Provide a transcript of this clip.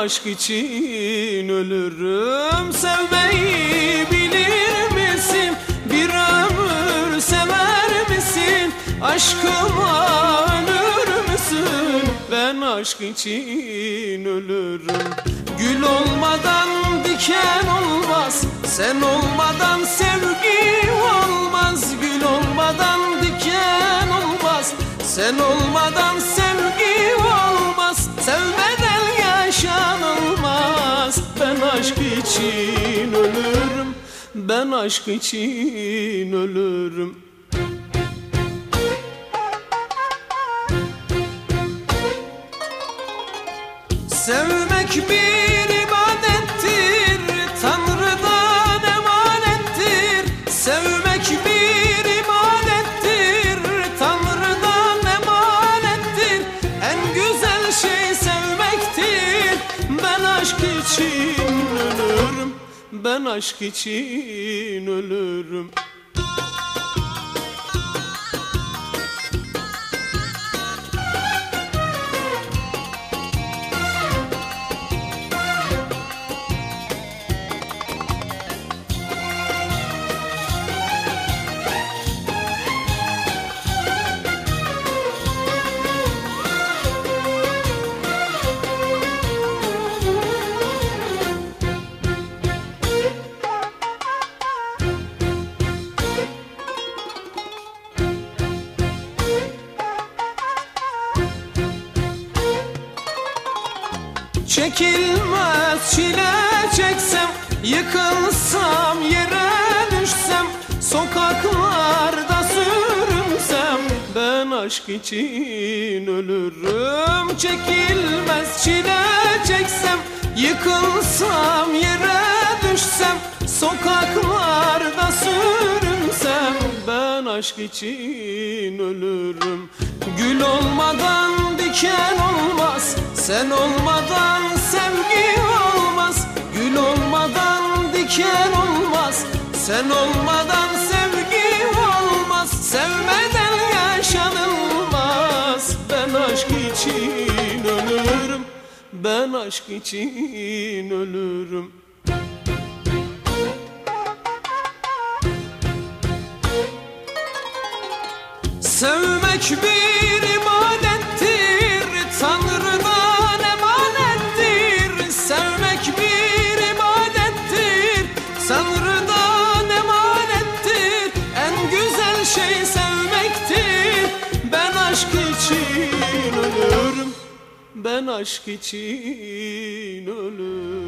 aşk için ölürüm Sevmeyi bilir misin? Bir ömür sever misin? Aşkıma ölür müsün? Ben aşk için ölürüm Gül olmadan diken olmaz Sen olmadan sevgi olmaz Gül olmadan diken olmaz Sen olmadan Ben aşk için ölürüm. Sevmek bir ibadettir Tanrı'dan emanettir. Sevmek bir ibadettir Tanrı'dan emanettir. En güzel şey sevmektir. Ben aşk için Ben aşk için ölürüm Çekilmez çile çeksem Yıkılsam yere düşsem Sokaklarda sürünsem Ben aşk için ölürüm. Çekilmez çile çeksem Yıkılsam yere düşsem Sokaklarda sürünsem Ben aşk için ölürüm Gül olmadan diken olmaz Sen olmadan sevgi olmaz. Gül olmadan diken olmaz Sen olmadan sevgi olmaz. Sevmeden yaşanılmaz Ben aşk için ölürüm. Ben aşk için ölürüm Sevmek bir ibadettir Tanrı'dan emanettir. Sevmek bir ibadettir Tanrı'dan emanettir. En güzel şey sevmektir. Ben aşk için ölürüm Ben aşk için ölürüm